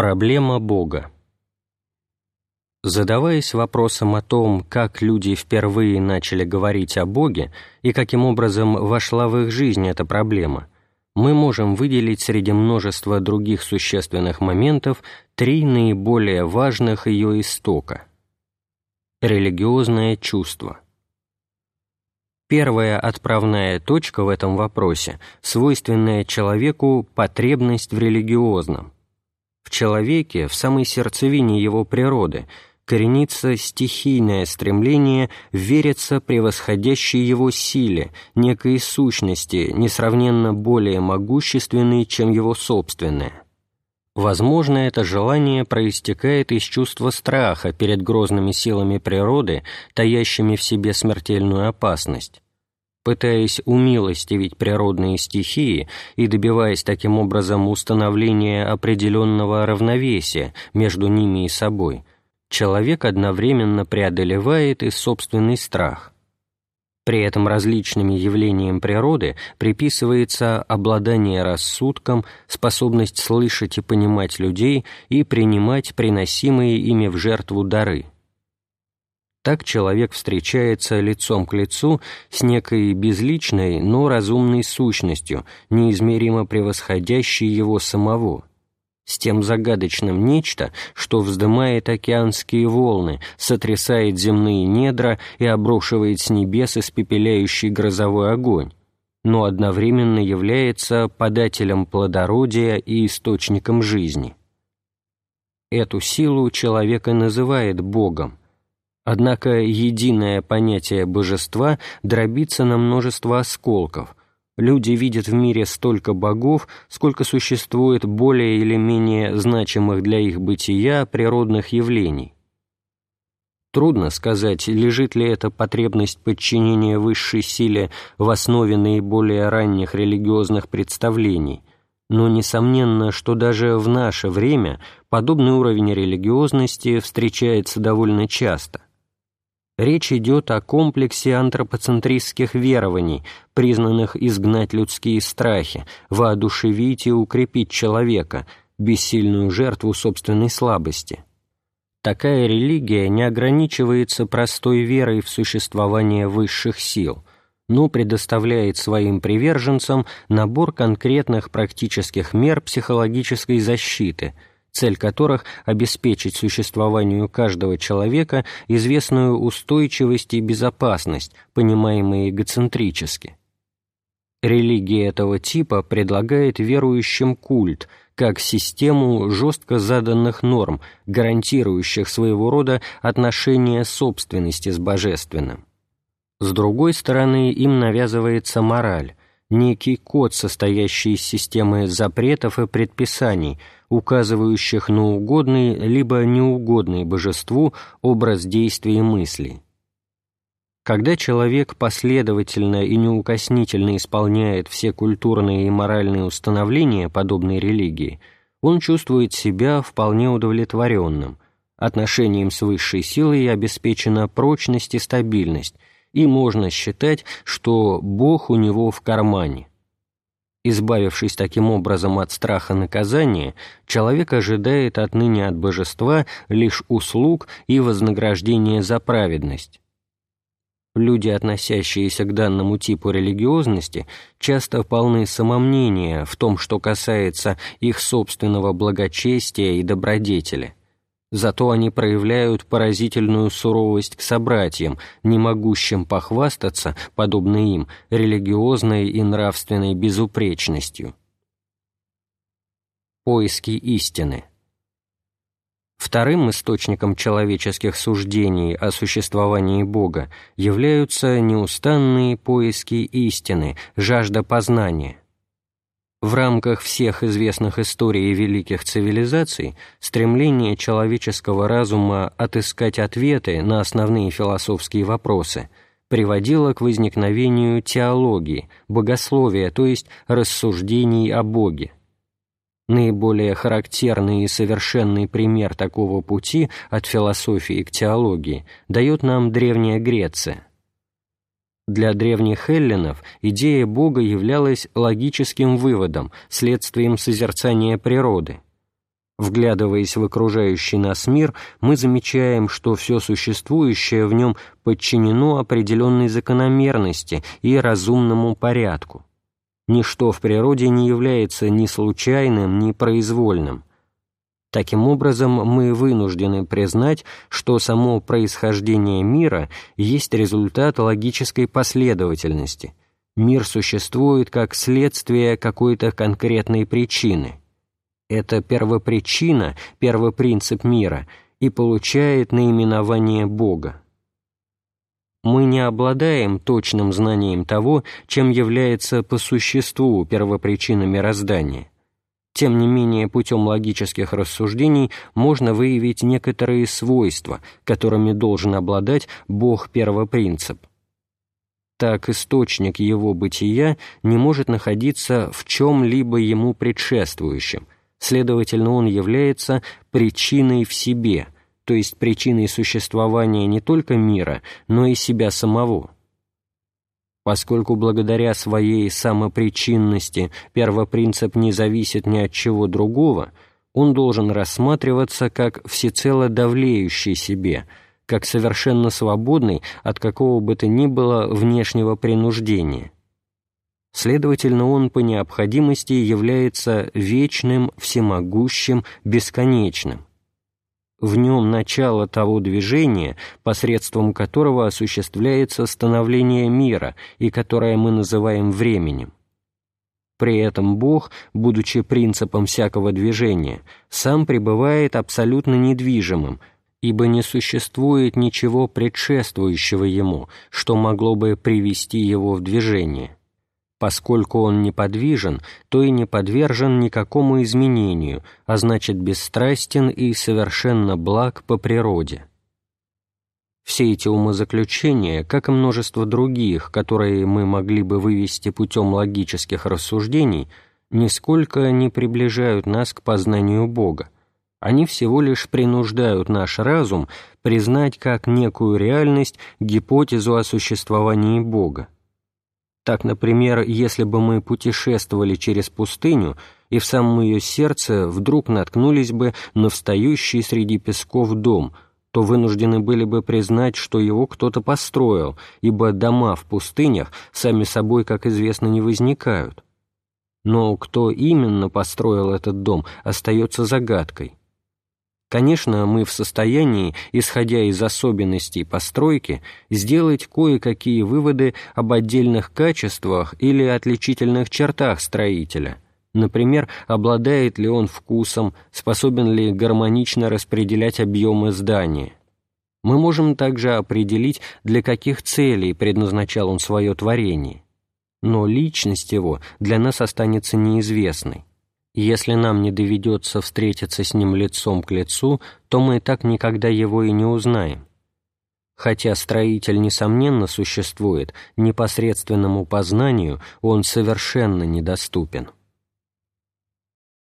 Проблема Бога Задаваясь вопросом о том, как люди впервые начали говорить о Боге и каким образом вошла в их жизнь эта проблема, мы можем выделить среди множества других существенных моментов три наиболее важных ее истока. Религиозное чувство. Первая отправная точка в этом вопросе – свойственная человеку потребность в религиозном. В человеке, в самой сердцевине его природы – коренится стихийное стремление вериться превосходящей его силе, некой сущности, несравненно более могущественной, чем его собственное. Возможно, это желание проистекает из чувства страха перед грозными силами природы, таящими в себе смертельную опасность. Пытаясь умилостивить природные стихии и добиваясь таким образом установления определенного равновесия между ними и собой – человек одновременно преодолевает и собственный страх. При этом различными явлениям природы приписывается обладание рассудком, способность слышать и понимать людей и принимать приносимые ими в жертву дары. Так человек встречается лицом к лицу с некой безличной, но разумной сущностью, неизмеримо превосходящей его самого – с тем загадочным нечто, что вздымает океанские волны, сотрясает земные недра и обрушивает с небес испепеляющий грозовой огонь, но одновременно является подателем плодородия и источником жизни. Эту силу человек и называет Богом, Однако единое понятие божества дробится на множество осколков, люди видят в мире столько богов, сколько существует более или менее значимых для их бытия природных явлений. Трудно сказать, лежит ли эта потребность подчинения высшей силе в основе наиболее ранних религиозных представлений, но несомненно, что даже в наше время подобный уровень религиозности встречается довольно часто. Речь идет о комплексе антропоцентристских верований, признанных изгнать людские страхи, воодушевить и укрепить человека, бессильную жертву собственной слабости. Такая религия не ограничивается простой верой в существование высших сил, но предоставляет своим приверженцам набор конкретных практических мер психологической защиты – цель которых – обеспечить существованию каждого человека известную устойчивость и безопасность, понимаемые эгоцентрически. Религия этого типа предлагает верующим культ, как систему жестко заданных норм, гарантирующих своего рода отношение собственности с божественным. С другой стороны, им навязывается мораль, некий код, состоящий из системы запретов и предписаний – указывающих на угодный либо неугодный божеству образ действий и мыслей. Когда человек последовательно и неукоснительно исполняет все культурные и моральные установления подобной религии, он чувствует себя вполне удовлетворенным, отношением с высшей силой обеспечена прочность и стабильность, и можно считать, что Бог у него в кармане. Избавившись таким образом от страха наказания, человек ожидает отныне от божества лишь услуг и вознаграждения за праведность. Люди, относящиеся к данному типу религиозности, часто полны самомнения в том, что касается их собственного благочестия и добродетели – Зато они проявляют поразительную суровость к собратьям, не могущим похвастаться, подобно им, религиозной и нравственной безупречностью. Поиски истины Вторым источником человеческих суждений о существовании Бога являются неустанные поиски истины, жажда познания. В рамках всех известных историй великих цивилизаций стремление человеческого разума отыскать ответы на основные философские вопросы приводило к возникновению теологии, богословия, то есть рассуждений о Боге. Наиболее характерный и совершенный пример такого пути от философии к теологии дает нам Древняя Греция. Для древних эллинов идея Бога являлась логическим выводом, следствием созерцания природы. Вглядываясь в окружающий нас мир, мы замечаем, что все существующее в нем подчинено определенной закономерности и разумному порядку. Ничто в природе не является ни случайным, ни произвольным. Таким образом, мы вынуждены признать, что само происхождение мира есть результат логической последовательности. Мир существует как следствие какой-то конкретной причины. Это первопричина, первопринцип мира и получает наименование Бога. Мы не обладаем точным знанием того, чем является по существу первопричина мироздания. Тем не менее, путем логических рассуждений можно выявить некоторые свойства, которыми должен обладать Бог-первопринцип. Так источник его бытия не может находиться в чем-либо ему предшествующем – Следовательно, он является причиной в себе, то есть причиной существования не только мира, но и себя самого. Поскольку благодаря своей самопричинности первопринцип не зависит ни от чего другого, он должен рассматриваться как всецело давлеющий себе, как совершенно свободный от какого бы то ни было внешнего принуждения – Следовательно, он по необходимости является вечным, всемогущим, бесконечным. В нем начало того движения, посредством которого осуществляется становление мира и которое мы называем временем. При этом Бог, будучи принципом всякого движения, сам пребывает абсолютно недвижимым, ибо не существует ничего предшествующего ему, что могло бы привести его в движение. Поскольку он неподвижен, то и не подвержен никакому изменению, а значит бесстрастен и совершенно благ по природе. Все эти умозаключения, как и множество других, которые мы могли бы вывести путем логических рассуждений, нисколько не приближают нас к познанию Бога. Они всего лишь принуждают наш разум признать как некую реальность гипотезу о существовании Бога. Так, например, если бы мы путешествовали через пустыню и в самом ее сердце вдруг наткнулись бы на встающий среди песков дом, то вынуждены были бы признать, что его кто-то построил, ибо дома в пустынях сами собой, как известно, не возникают. Но кто именно построил этот дом, остается загадкой. Конечно, мы в состоянии, исходя из особенностей постройки, сделать кое-какие выводы об отдельных качествах или отличительных чертах строителя. Например, обладает ли он вкусом, способен ли гармонично распределять объемы здания. Мы можем также определить, для каких целей предназначал он свое творение. Но личность его для нас останется неизвестной. Если нам не доведется встретиться с ним лицом к лицу, то мы так никогда его и не узнаем. Хотя строитель, несомненно, существует, непосредственному познанию он совершенно недоступен.